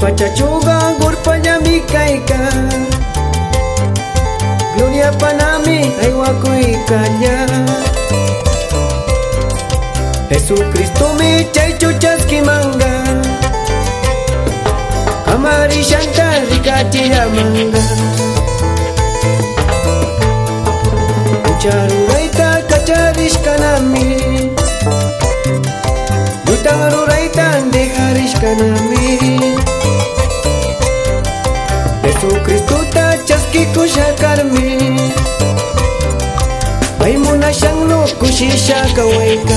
Chachuga gurpallami kayka Gloria panami aywakuy kanya Jesucristo mi chaychu chaskimanga Amari shanta rikachillamanga Kucharurayta kacharishkanami Yutarurayta dejarishkanami Kristótaczewski kusza karmi Maimuna shangno kushisha kawaika